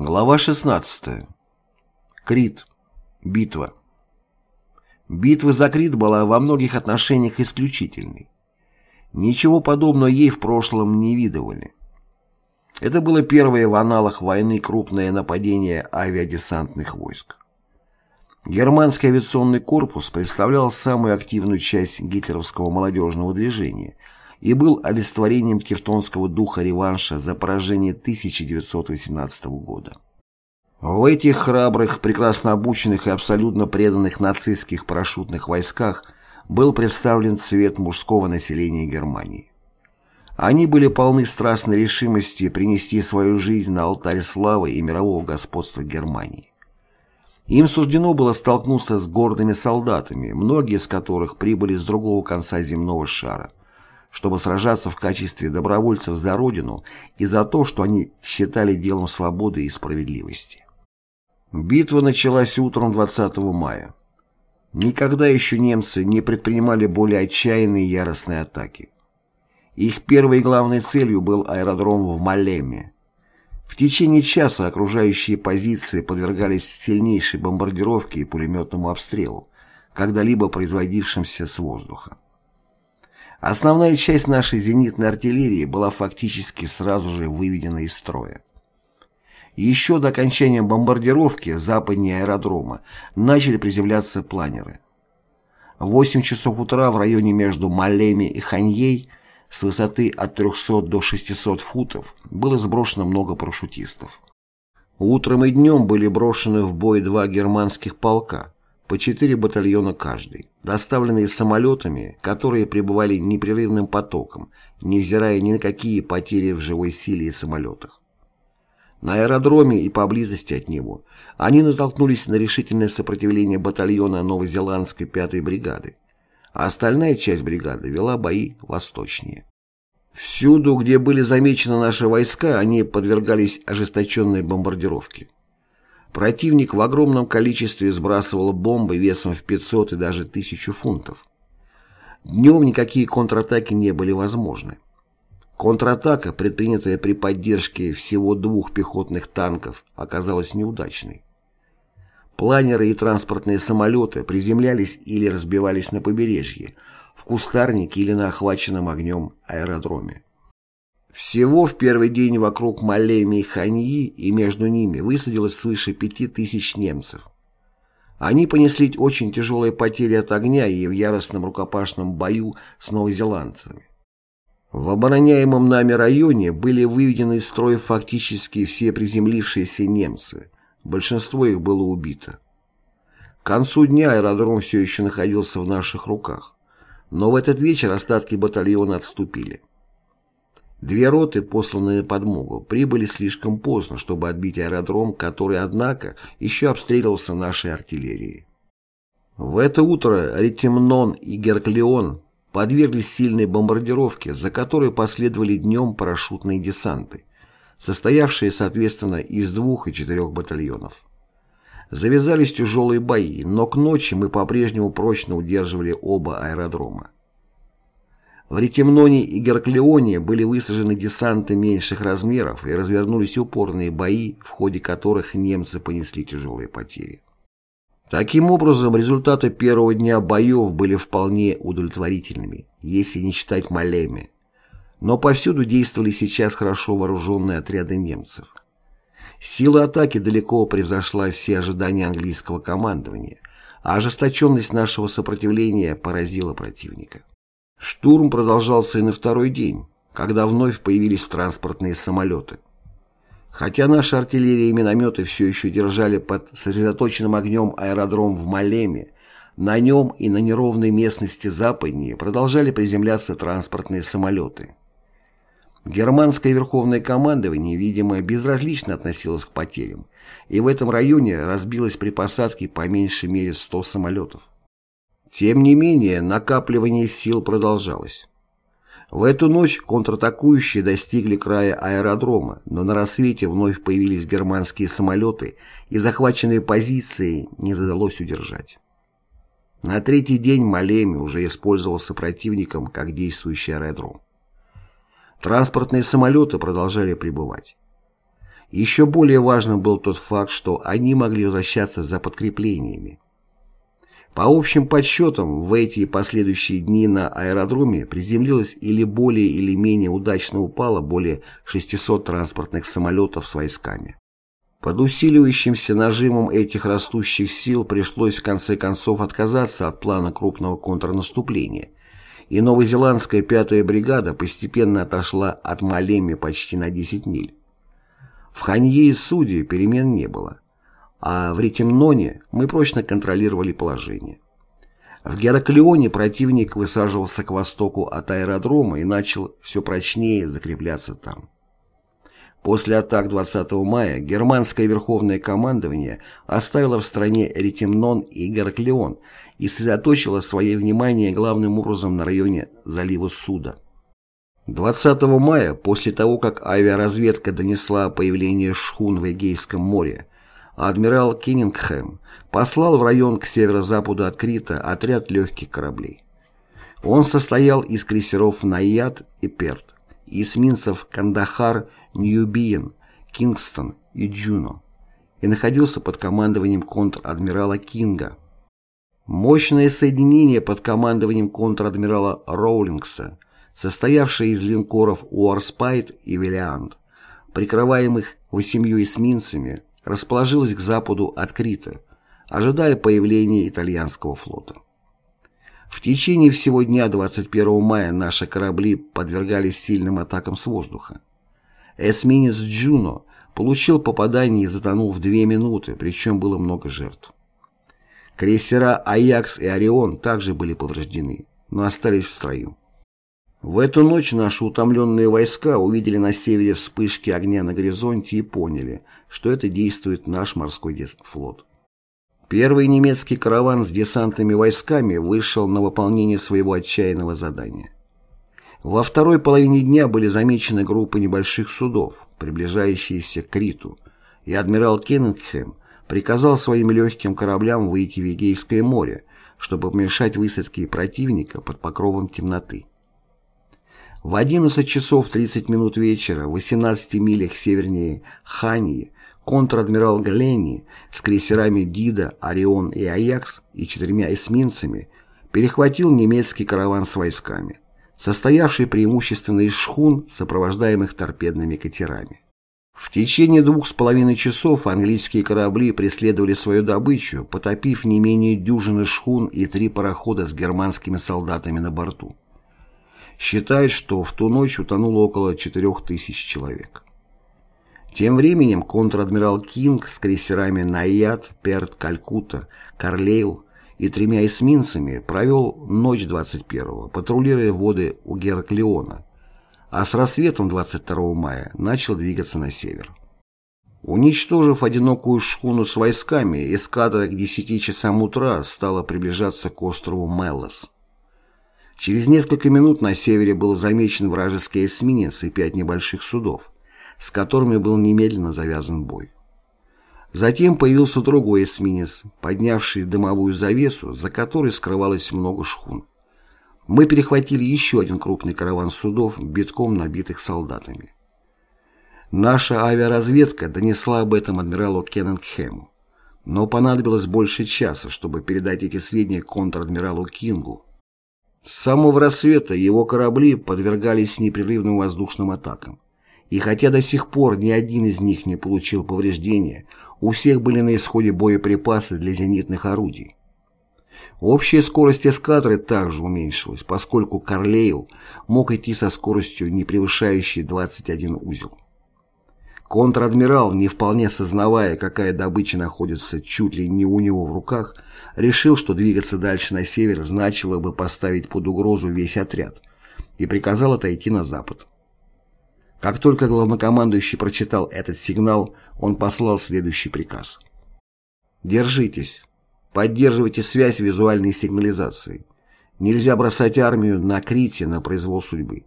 Глава 16. Крит. Битва. Битва за Крит была во многих отношениях исключительной. Ничего подобного ей в прошлом не видывали. Это было первое в аналах войны крупное нападение авиадесантных войск. Германский авиационный корпус представлял самую активную часть гитлеровского молодежного движения и был олицетворением тевтонского духа реванша за поражение 1918 года. В этих храбрых, прекрасно обученных и абсолютно преданных нацистских парашютных войсках был представлен цвет мужского населения Германии. Они были полны страстной решимости принести свою жизнь на алтарь славы и мирового господства Германии. Им суждено было столкнуться с гордыми солдатами, многие из которых прибыли с другого конца земного шара чтобы сражаться в качестве добровольцев за Родину и за то, что они считали делом свободы и справедливости. Битва началась утром 20 мая. Никогда еще немцы не предпринимали более отчаянные и яростные атаки. Их первой и главной целью был аэродром в Малеме. В течение часа окружающие позиции подвергались сильнейшей бомбардировке и пулеметному обстрелу, когда-либо производившимся с воздуха. Основная часть нашей зенитной артиллерии была фактически сразу же выведена из строя. Еще до окончания бомбардировки западнее аэродрома начали приземляться планеры. В 8 часов утра в районе между Малеми и Ханьей с высоты от 300 до 600 футов было сброшено много парашютистов. Утром и днем были брошены в бой два германских полка, по четыре батальона каждый, доставленные самолетами, которые пребывали непрерывным потоком, невзирая ни на какие потери в живой силе и самолетах. На аэродроме и поблизости от него они натолкнулись на решительное сопротивление батальона новозеландской 5-й бригады, а остальная часть бригады вела бои восточнее. Всюду, где были замечены наши войска, они подвергались ожесточенной бомбардировке. Противник в огромном количестве сбрасывал бомбы весом в 500 и даже 1000 фунтов. Днем никакие контратаки не были возможны. Контратака, предпринятая при поддержке всего двух пехотных танков, оказалась неудачной. Планеры и транспортные самолеты приземлялись или разбивались на побережье, в кустарнике или на охваченном огнем аэродроме. Всего в первый день вокруг Малеми и Ханьи и между ними высадилось свыше пяти тысяч немцев. Они понесли очень тяжелые потери от огня и в яростном рукопашном бою с новозеландцами. В обороняемом нами районе были выведены из строя фактически все приземлившиеся немцы, большинство их было убито. К концу дня аэродром все еще находился в наших руках, но в этот вечер остатки батальона отступили. Две роты, посланные подмогу, прибыли слишком поздно, чтобы отбить аэродром, который, однако, еще обстреливался нашей артиллерией. В это утро Ретемнон и Герклеон подверглись сильной бомбардировке, за которой последовали днем парашютные десанты, состоявшие, соответственно, из двух и четырех батальонов. Завязались тяжелые бои, но к ночи мы по-прежнему прочно удерживали оба аэродрома. В Ретемноне и Герклеоне были высажены десанты меньших размеров и развернулись упорные бои, в ходе которых немцы понесли тяжелые потери. Таким образом, результаты первого дня боев были вполне удовлетворительными, если не считать Малеми. Но повсюду действовали сейчас хорошо вооруженные отряды немцев. Сила атаки далеко превзошла все ожидания английского командования, а ожесточенность нашего сопротивления поразила противника. Штурм продолжался и на второй день, когда вновь появились транспортные самолеты. Хотя наша артиллерия и минометы все еще держали под сосредоточенным огнем аэродром в Малеме, на нем и на неровной местности западнее продолжали приземляться транспортные самолеты. Германское верховное командование, видимо, безразлично относилось к потерям, и в этом районе разбилось при посадке по меньшей мере 100 самолетов. Тем не менее, накапливание сил продолжалось. В эту ночь контратакующие достигли края аэродрома, но на рассвете вновь появились германские самолеты, и захваченные позиции не задалось удержать. На третий день Малеми уже использовался противником как действующий аэродром. Транспортные самолеты продолжали прибывать. Еще более важным был тот факт, что они могли возвращаться за подкреплениями. По общим подсчетам, в эти последующие дни на аэродроме приземлилось или более или менее удачно упало более 600 транспортных самолетов с войсками. Под усиливающимся нажимом этих растущих сил пришлось в конце концов отказаться от плана крупного контрнаступления, и новозеландская пятая бригада постепенно отошла от Малеми почти на 10 миль. В Ханье и Суде перемен не было а в Ретемноне мы прочно контролировали положение. В Гераклеоне противник высаживался к востоку от аэродрома и начал все прочнее закрепляться там. После атак 20 мая германское верховное командование оставило в стране Ретемнон и Гераклеон и сосредоточило свое внимание главным образом на районе залива Суда. 20 мая, после того, как авиаразведка донесла о появлении шхун в Эгейском море, адмирал Киннингхэм послал в район к северо-западу от Крита отряд легких кораблей. Он состоял из крейсеров «Наяд» и «Перт», эсминцев «Кандахар», «Ньюбиен», «Кингстон» и «Джуно» и находился под командованием контр-адмирала Кинга. Мощное соединение под командованием контр-адмирала Роулингса, состоявшее из линкоров «Уорспайт» и «Виллиант», прикрываемых восемью эсминцами, расположилась к западу от Крита, ожидая появления итальянского флота. В течение всего дня 21 мая наши корабли подвергались сильным атакам с воздуха. Эсминец «Джуно» получил попадание и затонул в две минуты, причем было много жертв. Крейсера «Аякс» и «Орион» также были повреждены, но остались в строю. В эту ночь наши утомленные войска увидели на севере вспышки огня на горизонте и поняли, что это действует наш морской флот. Первый немецкий караван с десантными войсками вышел на выполнение своего отчаянного задания. Во второй половине дня были замечены группы небольших судов, приближающиеся к Криту, и адмирал Кеннингхэм приказал своим легким кораблям выйти в Егейское море, чтобы помешать высадке противника под покровом темноты. В 11 часов 30 минут вечера в 18 милях севернее Хании контр-адмирал Гленни с крейсерами Дида, Орион и Аякс и четырьмя эсминцами перехватил немецкий караван с войсками, состоявший преимущественно из шхун, сопровождаемых торпедными катерами. В течение двух с половиной часов английские корабли преследовали свою добычу, потопив не менее дюжины шхун и три парохода с германскими солдатами на борту. Считают, что в ту ночь утонуло около 4000 человек. Тем временем контр-адмирал Кинг с крейсерами «Наяд», «Перт», «Калькутта», «Карлейл» и тремя эсминцами провел ночь 21-го, патрулируя воды у Гераклеона, а с рассветом 22 мая начал двигаться на север. Уничтожив одинокую шхуну с войсками, эскадра к 10 часам утра стала приближаться к острову Меллос. Через несколько минут на севере был замечен вражеский эсминец и пять небольших судов, с которыми был немедленно завязан бой. Затем появился другой эсминец, поднявший дымовую завесу, за которой скрывалось много шхун. Мы перехватили еще один крупный караван судов, битком набитых солдатами. Наша авиаразведка донесла об этом адмиралу Кеннингхэму, но понадобилось больше часа, чтобы передать эти сведения контр-адмиралу Кингу, с самого рассвета его корабли подвергались непрерывным воздушным атакам. И хотя до сих пор ни один из них не получил повреждения, у всех были на исходе боеприпасы для зенитных орудий. Общая скорость эскадры также уменьшилась, поскольку Карлейл мог идти со скоростью, не превышающей 21 узел. Контр-адмирал, не вполне сознавая, какая добыча находится чуть ли не у него в руках, решил, что двигаться дальше на север значило бы поставить под угрозу весь отряд, и приказал отойти на запад. Как только главнокомандующий прочитал этот сигнал, он послал следующий приказ. «Держитесь. Поддерживайте связь визуальной сигнализации. Нельзя бросать армию на Крите на произвол судьбы.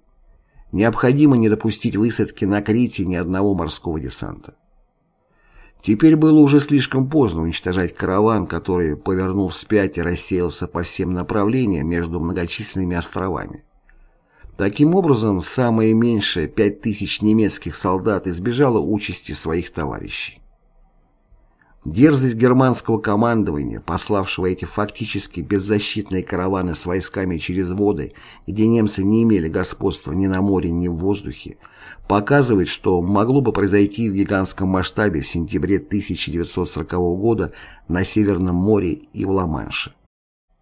Необходимо не допустить высадки на Крите ни одного морского десанта. Теперь было уже слишком поздно уничтожать караван, который, повернув вспять и рассеялся по всем направлениям между многочисленными островами. Таким образом, самое меньшее 5000 немецких солдат избежало участи своих товарищей. Дерзость германского командования, пославшего эти фактически беззащитные караваны с войсками через воды, где немцы не имели господства ни на море, ни в воздухе, показывает, что могло бы произойти в гигантском масштабе в сентябре 1940 года на Северном море и в Ла-Манше.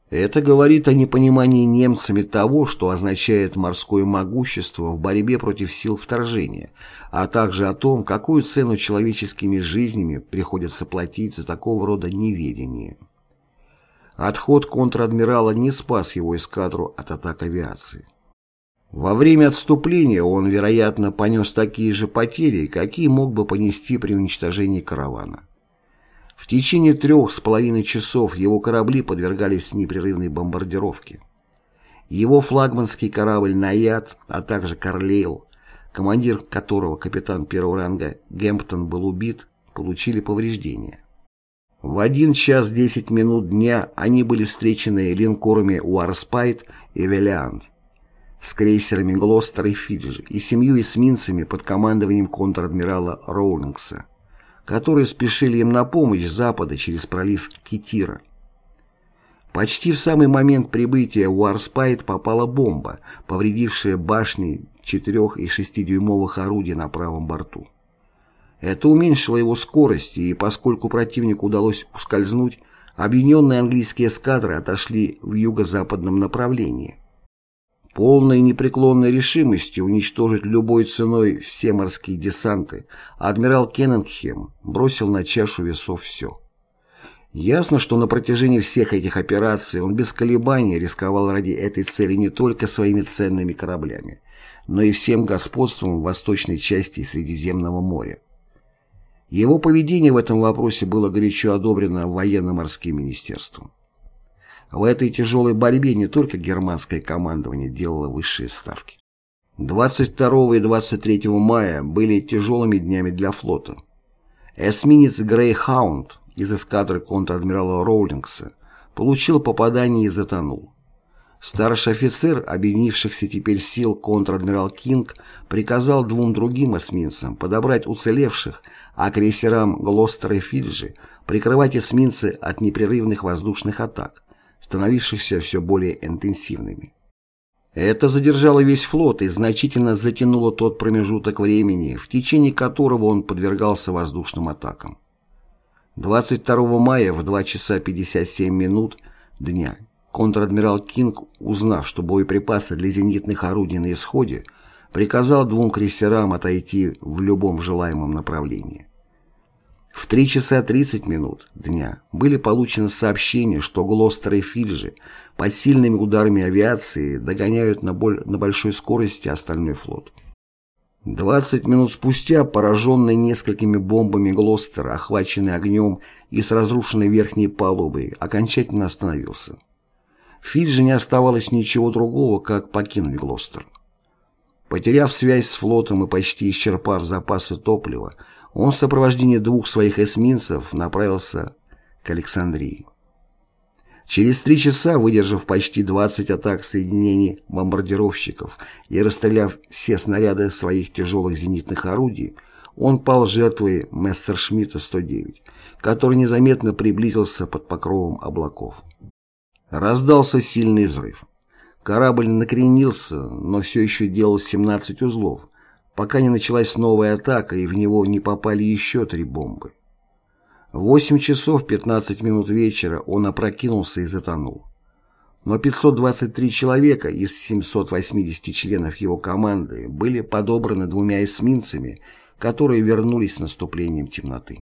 Это говорит о непонимании немцами того, что означает морское могущество в борьбе против сил вторжения, а также о том, какую цену человеческими жизнями приходится платить за такого рода неведение. Отход контр-адмирала не спас его эскадру от атак авиации. Во время отступления он, вероятно, понес такие же потери, какие мог бы понести при уничтожении каравана. В течение трех с половиной часов его корабли подвергались непрерывной бомбардировке. Его флагманский корабль «Наяд», а также «Карлейл», командир которого, капитан первого ранга Гемптон, был убит, получили повреждения. В один час десять минут дня они были встречены линкорами «Уарспайт» и «Велиант», с крейсерами «Глостер» и «Фиджи» и семью эсминцами под командованием контр-адмирала Роулингса которые спешили им на помощь с запада через пролив Китира. Почти в самый момент прибытия в Уарспайт попала бомба, повредившая башни 4 и 6-дюймовых орудий на правом борту. Это уменьшило его скорость, и поскольку противнику удалось ускользнуть, объединенные английские эскадры отошли в юго-западном направлении полной непреклонной решимостью уничтожить любой ценой все морские десанты, адмирал Кеннингем бросил на чашу весов все. Ясно, что на протяжении всех этих операций он без колебаний рисковал ради этой цели не только своими ценными кораблями, но и всем господством в восточной части Средиземного моря. Его поведение в этом вопросе было горячо одобрено военно-морским министерством. В этой тяжелой борьбе не только германское командование делало высшие ставки. 22 и 23 мая были тяжелыми днями для флота. Эсминец «Грейхаунд» из эскадры контр-адмирала Роулингса получил попадание и затонул. Старший офицер объединившихся теперь сил контр-адмирал Кинг приказал двум другим эсминцам подобрать уцелевших, а крейсерам «Глостер» и «Фиджи» прикрывать эсминцы от непрерывных воздушных атак, становившихся все более интенсивными. Это задержало весь флот и значительно затянуло тот промежуток времени, в течение которого он подвергался воздушным атакам. 22 мая в 2 часа 57 минут дня контр-адмирал Кинг, узнав, что боеприпасы для зенитных орудий на исходе, приказал двум крейсерам отойти в любом желаемом направлении. В 3 часа 30 минут дня были получены сообщения, что Глостер и Фиджи под сильными ударами авиации догоняют на, боль, на большой скорости остальной флот. 20 минут спустя, пораженный несколькими бомбами Глостер, охваченный огнем и с разрушенной верхней палубой, окончательно остановился. Фиджи не оставалось ничего другого, как покинуть Глостер. Потеряв связь с флотом и почти исчерпав запасы топлива, он в сопровождении двух своих эсминцев направился к Александрии. Через три часа, выдержав почти 20 атак соединений бомбардировщиков и расстреляв все снаряды своих тяжелых зенитных орудий, он пал жертвой Мессершмитта-109, который незаметно приблизился под покровом облаков. Раздался сильный взрыв. Корабль накренился, но все еще делал 17 узлов, пока не началась новая атака и в него не попали еще три бомбы. В 8 часов 15 минут вечера он опрокинулся и затонул. Но 523 человека из 780 членов его команды были подобраны двумя эсминцами, которые вернулись с наступлением темноты.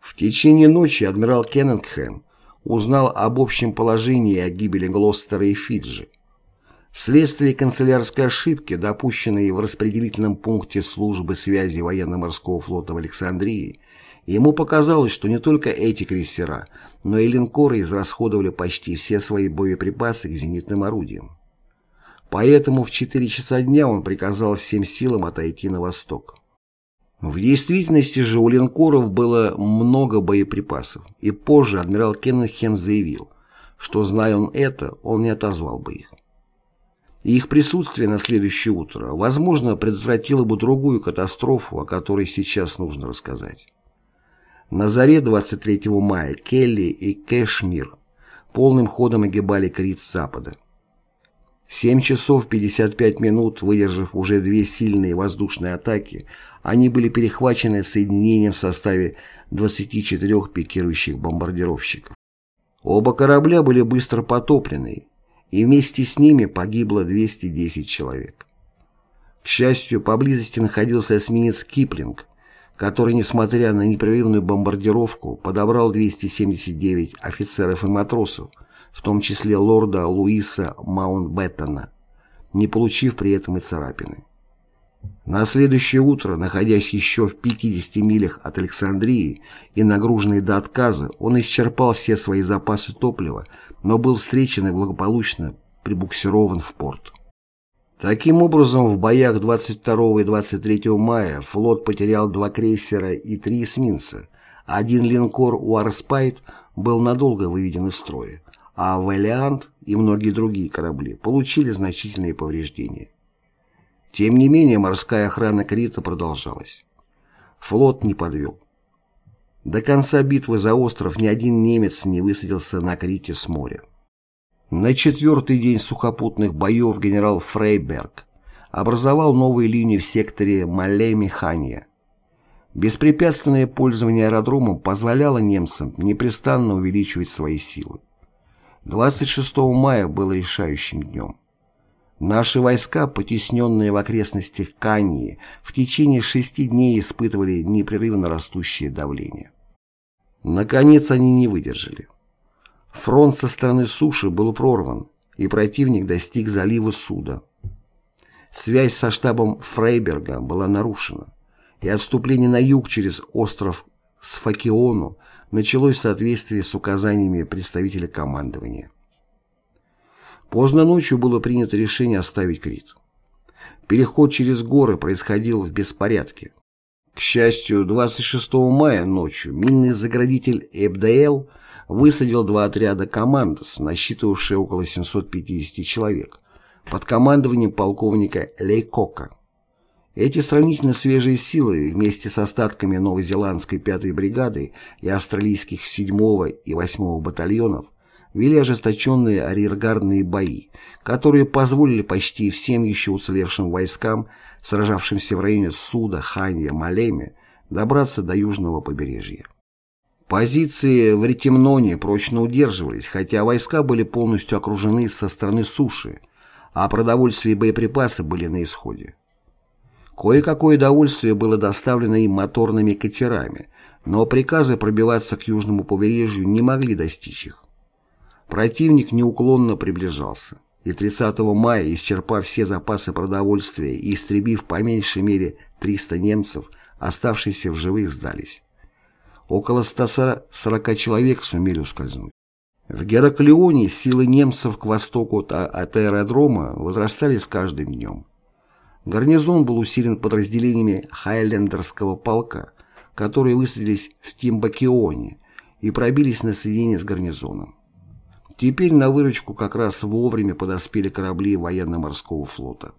В течение ночи адмирал Кеннингхэм узнал об общем положении и о гибели Глостера и Фиджи. Вследствие канцелярской ошибки, допущенной в распределительном пункте службы связи военно-морского флота в Александрии, ему показалось, что не только эти крейсера, но и линкоры израсходовали почти все свои боеприпасы к зенитным орудиям. Поэтому в 4 часа дня он приказал всем силам отойти на восток. В действительности же у линкоров было много боеприпасов, и позже адмирал Кеннехем заявил, что, зная он это, он не отозвал бы их. И их присутствие на следующее утро, возможно, предотвратило бы другую катастрофу, о которой сейчас нужно рассказать. На заре 23 мая Келли и Кэшмир полным ходом огибали Крит с запада. 7 часов 55 минут, выдержав уже две сильные воздушные атаки, они были перехвачены соединением в составе 24 пикирующих бомбардировщиков. Оба корабля были быстро потоплены, и вместе с ними погибло 210 человек. К счастью, поблизости находился эсминец «Киплинг», который, несмотря на непрерывную бомбардировку, подобрал 279 офицеров и матросов, в том числе лорда Луиса Маунтбеттона, не получив при этом и царапины. На следующее утро, находясь еще в 50 милях от Александрии и нагруженный до отказа, он исчерпал все свои запасы топлива, но был встречен и благополучно прибуксирован в порт. Таким образом, в боях 22 и 23 мая флот потерял два крейсера и три эсминца, один линкор «Уарспайт» был надолго выведен из строя, а «Вэлиант» и многие другие корабли получили значительные повреждения. Тем не менее, морская охрана Крита продолжалась. Флот не подвел. До конца битвы за остров ни один немец не высадился на Крите с моря. На четвертый день сухопутных боев генерал Фрейберг образовал новые линии в секторе Мале-Механия. Беспрепятственное пользование аэродромом позволяло немцам непрестанно увеличивать свои силы. 26 мая было решающим днем. Наши войска, потесненные в окрестностях Кании, в течение шести дней испытывали непрерывно растущее давление. Наконец они не выдержали. Фронт со стороны суши был прорван, и противник достиг залива Суда. Связь со штабом Фрейберга была нарушена, и отступление на юг через остров Сфакиону началось в соответствии с указаниями представителя командования. Поздно ночью было принято решение оставить Крит. Переход через горы происходил в беспорядке. К счастью, 26 мая ночью минный заградитель Эбдаэл высадил два отряда командос, насчитывавшие около 750 человек, под командованием полковника Лейкока. Эти сравнительно свежие силы вместе с остатками новозеландской 5-й бригады и австралийских 7-го и 8-го батальонов вели ожесточенные арьергардные бои, которые позволили почти всем еще уцелевшим войскам, сражавшимся в районе Суда, Ханья, Малеме, добраться до южного побережья. Позиции в Ретемноне прочно удерживались, хотя войска были полностью окружены со стороны суши, а продовольствие и боеприпасы были на исходе. Кое-какое довольствие было доставлено им моторными катерами, но приказы пробиваться к южному побережью не могли достичь их. Противник неуклонно приближался, и 30 мая, исчерпав все запасы продовольствия и истребив по меньшей мере 300 немцев, оставшиеся в живых сдались. Около 140 человек сумели ускользнуть. В Гераклеоне силы немцев к востоку от, а, от аэродрома возрастали с каждым днем. Гарнизон был усилен подразделениями Хайлендерского полка, которые высадились в Тимбакионе и пробились на соединение с гарнизоном. Теперь на выручку как раз вовремя подоспели корабли военно-морского флота.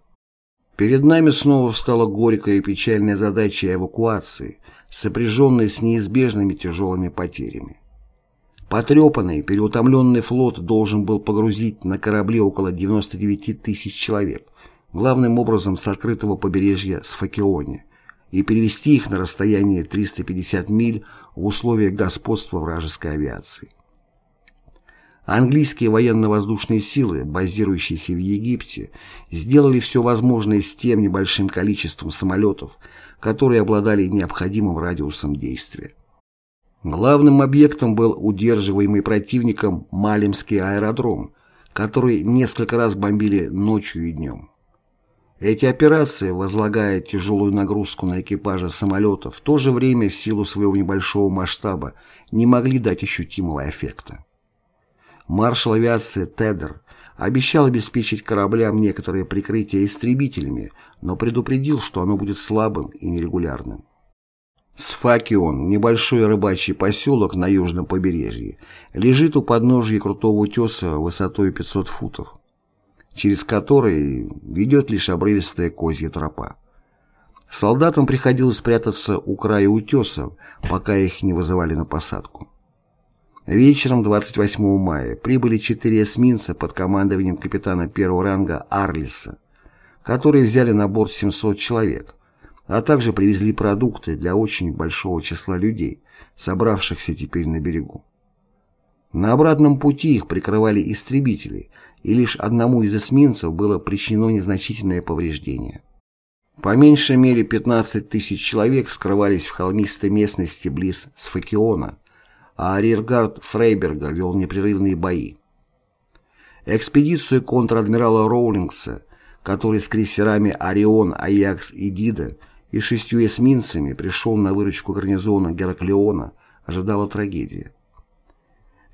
Перед нами снова встала горькая и печальная задача эвакуации, сопряженная с неизбежными тяжелыми потерями. Потрепанный, переутомленный флот должен был погрузить на корабли около 99 тысяч человек, главным образом с открытого побережья Сфакионе, и перевести их на расстояние 350 миль в условиях господства вражеской авиации. Английские военно-воздушные силы, базирующиеся в Египте, сделали все возможное с тем небольшим количеством самолетов, которые обладали необходимым радиусом действия. Главным объектом был удерживаемый противником Малимский аэродром, который несколько раз бомбили ночью и днем. Эти операции, возлагая тяжелую нагрузку на экипажи самолетов, в то же время в силу своего небольшого масштаба не могли дать ощутимого эффекта. Маршал авиации Тедер обещал обеспечить кораблям некоторое прикрытие истребителями, но предупредил, что оно будет слабым и нерегулярным. Сфакион, небольшой рыбачий поселок на южном побережье, лежит у подножия крутого утеса высотой 500 футов. через который ведет лишь обрывистая козья тропа. Солдатам приходилось прятаться у края утесов, пока их не вызывали на посадку. Вечером 28 мая прибыли четыре эсминца под командованием капитана первого ранга Арлиса, которые взяли на борт 700 человек, а также привезли продукты для очень большого числа людей, собравшихся теперь на берегу. На обратном пути их прикрывали истребители, и лишь одному из эсминцев было причинено незначительное повреждение. По меньшей мере 15 тысяч человек скрывались в холмистой местности близ Сфакиона, а арьергард Фрейберга вел непрерывные бои. Экспедицию контр-адмирала Роулингса, который с крейсерами «Орион», «Аякс» и «Дида» и шестью эсминцами пришел на выручку гарнизона Гераклеона, ожидала трагедия.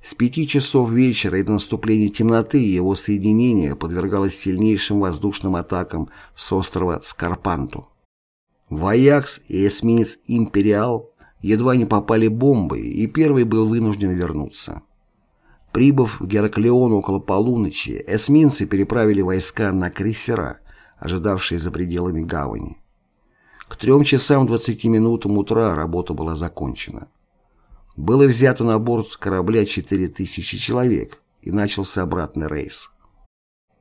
С пяти часов вечера и до наступления темноты его соединение подвергалось сильнейшим воздушным атакам с острова Скарпанту. В Аякс и эсминец «Империал» едва не попали бомбы, и первый был вынужден вернуться. Прибыв в Гераклеон около полуночи, эсминцы переправили войска на крейсера, ожидавшие за пределами гавани. К трем часам двадцати минутам утра работа была закончена. Было взято на борт корабля 4000 человек, и начался обратный рейс.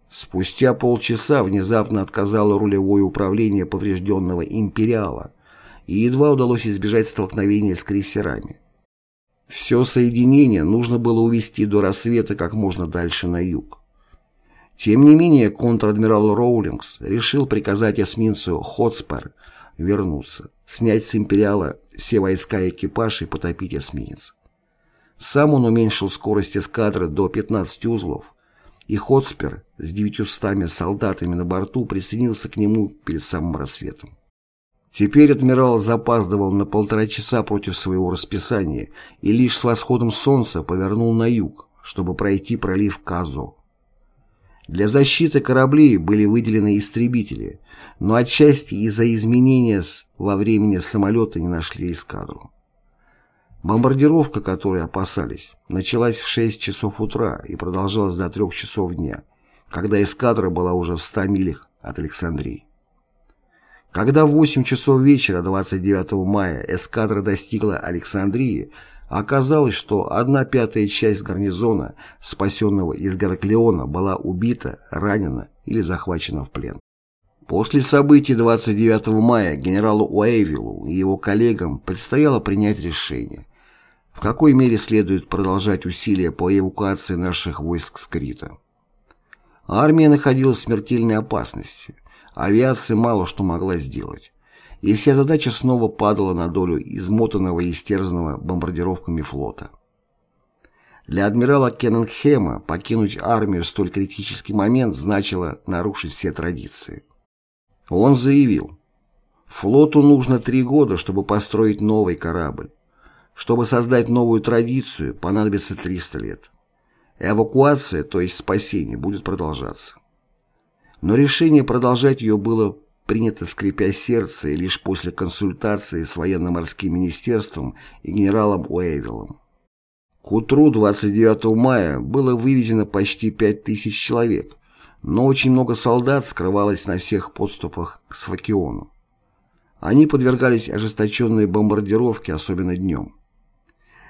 Спустя полчаса внезапно отказало рулевое управление поврежденного «Империала», и едва удалось избежать столкновения с крейсерами. Все соединение нужно было увести до рассвета как можно дальше на юг. Тем не менее, контр-адмирал Роулингс решил приказать эсминцу «Хотспер» вернуться, снять с «Империала» все войска и экипаж и потопить эсминец. Сам он уменьшил скорость эскадры до 15 узлов, и Хотспер с 900 солдатами на борту присоединился к нему перед самым рассветом. Теперь адмирал запаздывал на полтора часа против своего расписания и лишь с восходом солнца повернул на юг, чтобы пройти пролив Казо. Для защиты кораблей были выделены истребители, но отчасти из-за изменения во времени самолета не нашли эскадру. Бомбардировка, которой опасались, началась в 6 часов утра и продолжалась до 3 часов дня, когда эскадра была уже в 100 милях от Александрии. Когда в 8 часов вечера 29 мая эскадра достигла Александрии, оказалось, что одна пятая часть гарнизона, спасенного из Гераклеона, была убита, ранена или захвачена в плен. После событий 29 мая генералу Уэйвиллу и его коллегам предстояло принять решение, в какой мере следует продолжать усилия по эвакуации наших войск с Крита. Армия находилась в смертельной опасности. Авиация мало что могла сделать. И вся задача снова падала на долю измотанного и истерзанного бомбардировками флота. Для адмирала Кеннингема покинуть армию в столь критический момент значило нарушить все традиции. Он заявил, флоту нужно три года, чтобы построить новый корабль. Чтобы создать новую традицию, понадобится 300 лет. Эвакуация, то есть спасение, будет продолжаться. Но решение продолжать ее было принято скрипя сердце и лишь после консультации с военно-морским министерством и генералом Уэйвиллом. К утру 29 мая было вывезено почти 5000 человек, но очень много солдат скрывалось на всех подступах к Сфакиону. Они подвергались ожесточенной бомбардировке, особенно днем.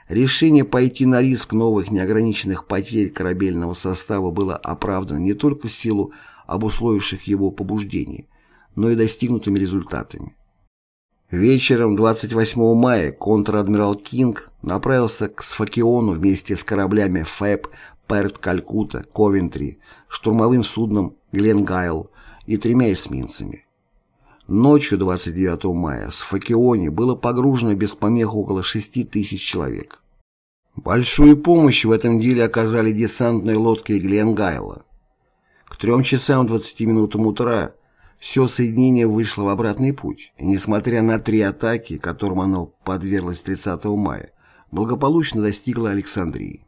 Решение пойти на риск новых неограниченных потерь корабельного состава было оправдано не только в силу обусловивших его побуждений, но и достигнутыми результатами. Вечером 28 мая контр-адмирал Кинг направился к Сфакиону вместе с кораблями ФЭП, Перт Калькута, Ковентри, штурмовым судном Гленгайл и тремя эсминцами. Ночью 29 мая в Сфакионе было погружено без помех около 6 тысяч человек. Большую помощь в этом деле оказали десантные лодки Гленгайла. К трем часам 20 минутам утра все соединение вышло в обратный путь, и, несмотря на три атаки, которым оно подверглось 30 мая, благополучно достигло Александрии.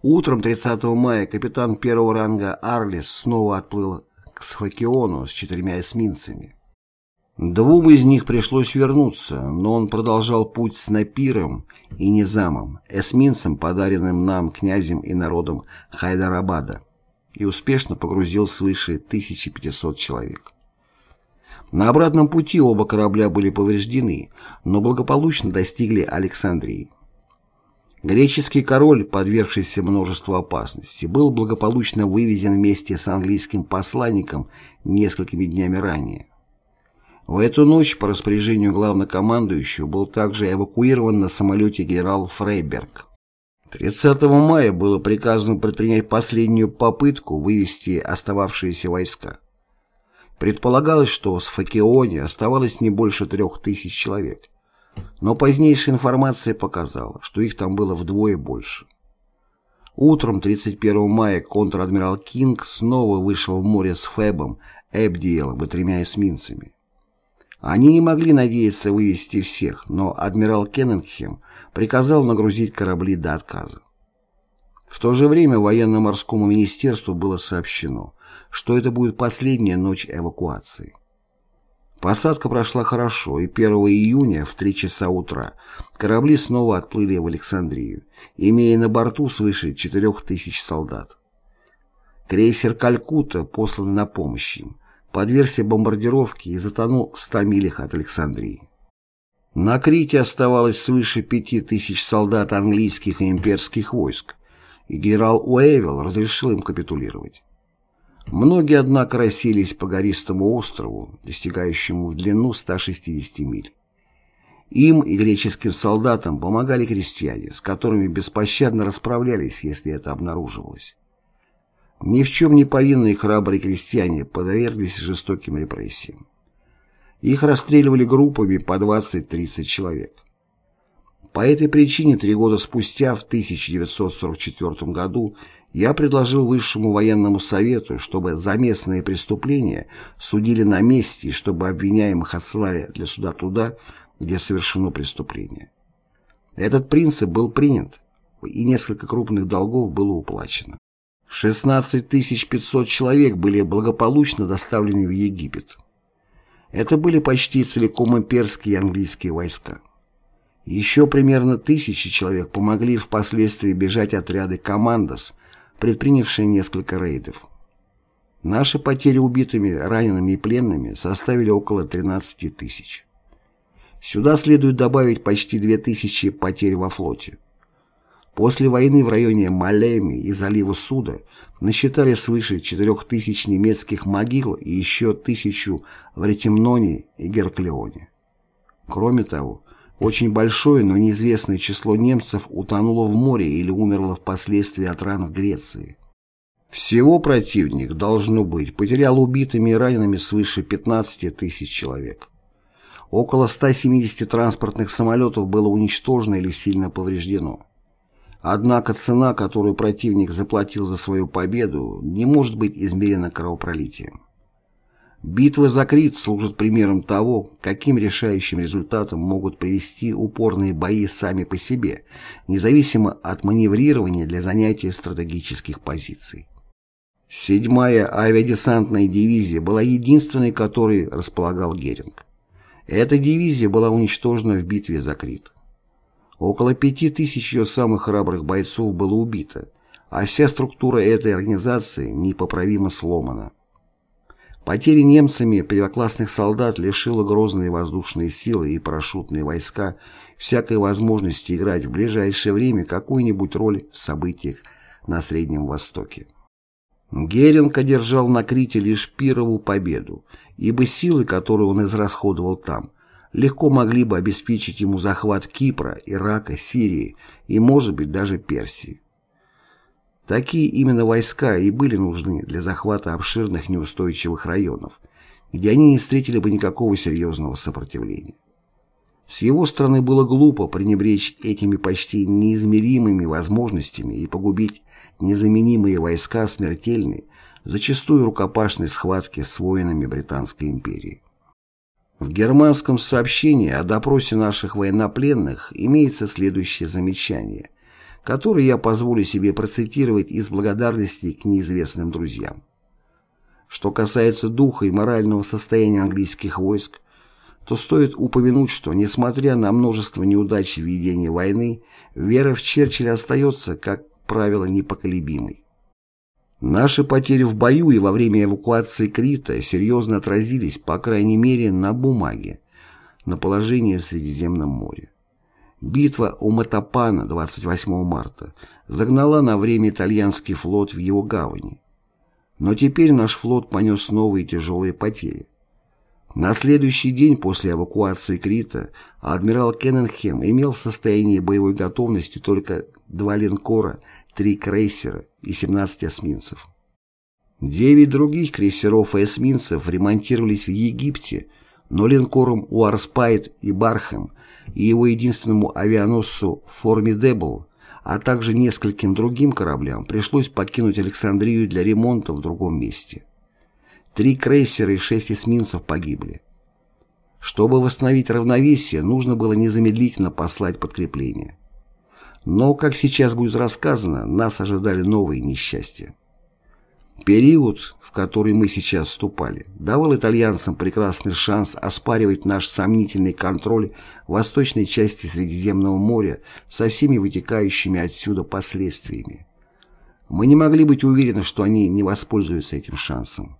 Утром 30 мая капитан первого ранга Арлис снова отплыл к Сфакиону с четырьмя эсминцами. Двум из них пришлось вернуться, но он продолжал путь с Напиром и Низамом, эсминцем, подаренным нам князем и народом Хайдарабада и успешно погрузил свыше 1500 человек. На обратном пути оба корабля были повреждены, но благополучно достигли Александрии. Греческий король, подвергшийся множеству опасностей, был благополучно вывезен вместе с английским посланником несколькими днями ранее. В эту ночь по распоряжению главнокомандующего был также эвакуирован на самолете генерал Фрейберг. 30 мая было приказано предпринять последнюю попытку вывести остававшиеся войска. Предполагалось, что с Факеоне оставалось не больше трех тысяч человек, но позднейшая информация показала, что их там было вдвое больше. Утром 31 мая контр-адмирал Кинг снова вышел в море с Фебом, Эбдиелом и тремя эсминцами. Они не могли надеяться вывести всех, но адмирал Кеннингем приказал нагрузить корабли до отказа. В то же время военно-морскому министерству было сообщено, что это будет последняя ночь эвакуации. Посадка прошла хорошо, и 1 июня в 3 часа утра корабли снова отплыли в Александрию, имея на борту свыше 4000 солдат. Крейсер «Калькутта», посланный на помощь им, подвергся бомбардировке и затонул в 100 милях от Александрии. На Крите оставалось свыше 5000 солдат английских и имперских войск, и генерал Уэйвилл разрешил им капитулировать. Многие, однако, расселись по гористому острову, достигающему в длину 160 миль. Им и греческим солдатам помогали крестьяне, с которыми беспощадно расправлялись, если это обнаруживалось. Ни в чем не повинные храбрые крестьяне подверглись жестоким репрессиям. Их расстреливали группами по 20-30 человек. По этой причине три года спустя, в 1944 году, я предложил Высшему военному совету, чтобы за местные преступления судили на месте и чтобы обвиняемых отсылали для суда туда, где совершено преступление. Этот принцип был принят, и несколько крупных долгов было уплачено. 16 500 человек были благополучно доставлены в Египет. Это были почти целиком имперские и английские войска. Еще примерно тысячи человек помогли впоследствии бежать отряды «Командос», предпринявшие несколько рейдов. Наши потери убитыми, ранеными и пленными составили около 13 тысяч. Сюда следует добавить почти 2000 потерь во флоте. После войны в районе Малеми и залива Суда насчитали свыше 4000 немецких могил и еще тысячу в Ретемноне и Герклеоне. Кроме того, очень большое, но неизвестное число немцев утонуло в море или умерло впоследствии от ран в Греции. Всего противник, должно быть, потерял убитыми и ранеными свыше 15 тысяч человек. Около 170 транспортных самолетов было уничтожено или сильно повреждено. Однако цена, которую противник заплатил за свою победу, не может быть измерена кровопролитием. Битва за Крит служит примером того, каким решающим результатом могут привести упорные бои сами по себе, независимо от маневрирования для занятия стратегических позиций. Седьмая авиадесантная дивизия была единственной, которой располагал Геринг. Эта дивизия была уничтожена в битве за Крит. Около пяти тысяч ее самых храбрых бойцов было убито, а вся структура этой организации непоправимо сломана. Потери немцами первоклассных солдат лишила грозные воздушные силы и парашютные войска всякой возможности играть в ближайшее время какую-нибудь роль в событиях на Среднем Востоке. Геринг одержал на Крите лишь пировую победу, ибо силы, которые он израсходовал там, легко могли бы обеспечить ему захват Кипра, Ирака, Сирии и, может быть, даже Персии. Такие именно войска и были нужны для захвата обширных неустойчивых районов, где они не встретили бы никакого серьезного сопротивления. С его стороны было глупо пренебречь этими почти неизмеримыми возможностями и погубить незаменимые войска смертельной, зачастую рукопашной схватки с воинами Британской империи. В германском сообщении о допросе наших военнопленных имеется следующее замечание, которое я позволю себе процитировать из благодарности к неизвестным друзьям. Что касается духа и морального состояния английских войск, то стоит упомянуть, что, несмотря на множество неудач в ведении войны, вера в Черчилля остается, как правило, непоколебимой. Наши потери в бою и во время эвакуации Крита серьезно отразились, по крайней мере, на бумаге, на положении в Средиземном море. Битва у Матапана 28 марта загнала на время итальянский флот в его гавани. Но теперь наш флот понес новые тяжелые потери. На следующий день после эвакуации Крита адмирал Кенненхем имел в состоянии боевой готовности только два линкора, три крейсера и 17 эсминцев. Девять других крейсеров и эсминцев ремонтировались в Египте, но линкорам Уарспайт и Бархэм и его единственному авианосцу Формидебл, а также нескольким другим кораблям пришлось покинуть Александрию для ремонта в другом месте. Три крейсера и шесть эсминцев погибли. Чтобы восстановить равновесие, нужно было незамедлительно послать подкрепление. Но, как сейчас будет рассказано, нас ожидали новые несчастья. Период, в который мы сейчас вступали, давал итальянцам прекрасный шанс оспаривать наш сомнительный контроль восточной части Средиземного моря со всеми вытекающими отсюда последствиями. Мы не могли быть уверены, что они не воспользуются этим шансом.